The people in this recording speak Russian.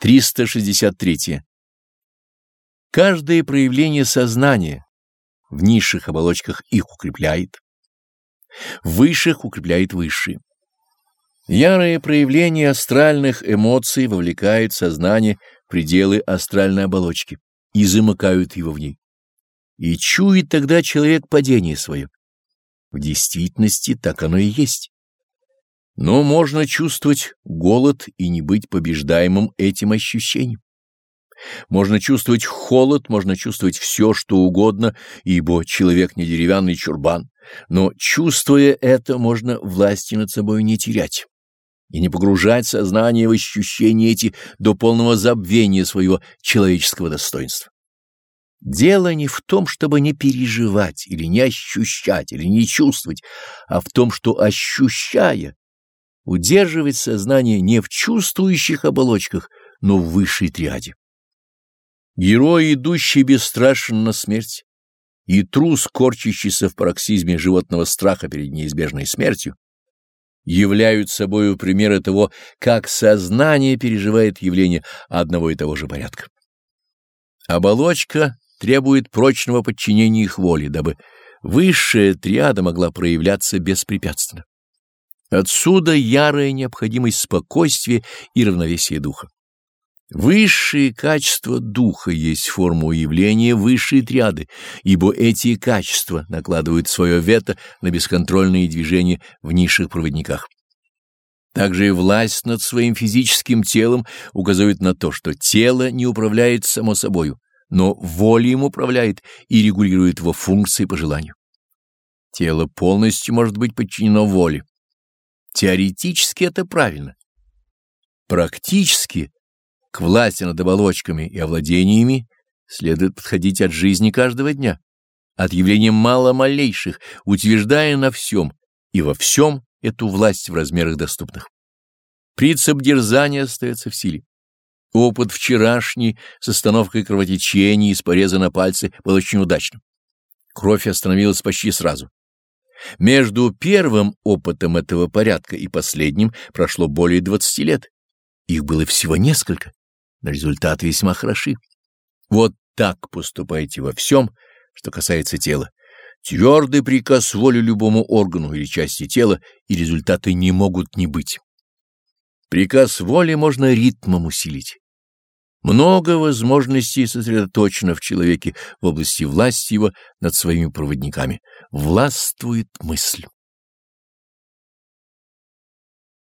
363. Каждое проявление сознания в низших оболочках их укрепляет, в высших укрепляет высшие. Ярое проявление астральных эмоций вовлекает сознание в пределы астральной оболочки и замыкают его в ней. И чует тогда человек падение свое. В действительности так оно и есть. Но можно чувствовать голод и не быть побеждаемым этим ощущением. Можно чувствовать холод, можно чувствовать все, что угодно, ибо человек не деревянный чурбан, но, чувствуя это, можно власти над собой не терять и не погружать сознание в ощущения эти до полного забвения своего человеческого достоинства. Дело не в том, чтобы не переживать или не ощущать или не чувствовать, а в том, что, ощущая, удерживать сознание не в чувствующих оболочках, но в высшей триаде. Герой, идущий бесстрашен на смерть, и трус, корчащийся в пароксизме животного страха перед неизбежной смертью, являют собою примеры того, как сознание переживает явление одного и того же порядка. Оболочка требует прочного подчинения их воле, дабы высшая триада могла проявляться беспрепятственно. Отсюда ярая необходимость спокойствия и равновесия духа. Высшие качества духа есть форма уявления высшей триады, ибо эти качества накладывают свое вето на бесконтрольные движения в низших проводниках. Также и власть над своим физическим телом указывает на то, что тело не управляет само собою, но воля им управляет и регулирует его функции по желанию. Тело полностью может быть подчинено воле. Теоретически это правильно. Практически к власти над оболочками и овладениями следует подходить от жизни каждого дня, от явления мало-малейших, утверждая на всем и во всем эту власть в размерах доступных. Принцип дерзания остается в силе. Опыт вчерашний с остановкой кровотечения из пореза на пальце был очень удачным. Кровь остановилась почти сразу. Между первым опытом этого порядка и последним прошло более 20 лет. Их было всего несколько, но результаты весьма хороши. Вот так поступайте во всем, что касается тела. Твердый приказ воли любому органу или части тела, и результаты не могут не быть. Приказ воли можно ритмом усилить. Много возможностей сосредоточено в человеке в области власти его над своими проводниками. Властвует мысль.